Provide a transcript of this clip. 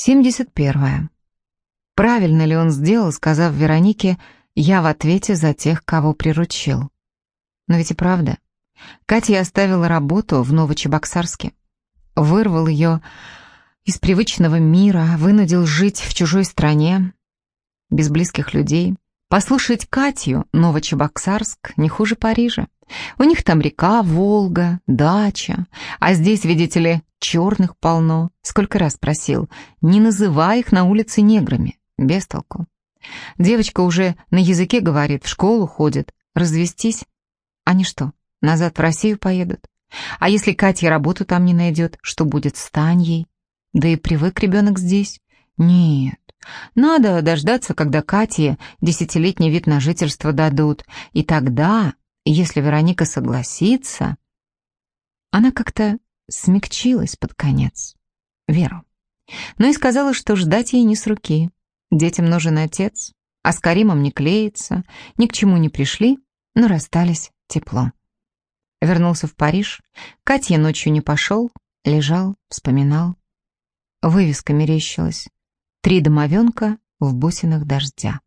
71. Правильно ли он сделал, сказав Веронике «я в ответе за тех, кого приручил»? Но ведь и правда. Катя оставила работу в Новочебоксарске. Вырвал ее из привычного мира, вынудил жить в чужой стране, без близких людей. Послушать Катю, Новочебоксарск, не хуже Парижа. У них там река, Волга, дача. А здесь, видите ли, черных полно. Сколько раз просил, не называй их на улице неграми. Без толку. Девочка уже на языке говорит, в школу ходит. Развестись? Они что, назад в Россию поедут? А если Катя работу там не найдет, что будет с Таней? Да и привык ребенок здесь. Нет, надо дождаться, когда Кате десятилетний вид на жительство дадут. И тогда, если Вероника согласится... Она как-то смягчилась под конец. Веру. Но и сказала, что ждать ей не с руки. Детям нужен отец, а с Каримом не клеится, ни к чему не пришли, но расстались тепло. Вернулся в Париж, Катя ночью не пошел, лежал, вспоминал. Вывеска мерещилась. Три домовенка в бусинах дождя.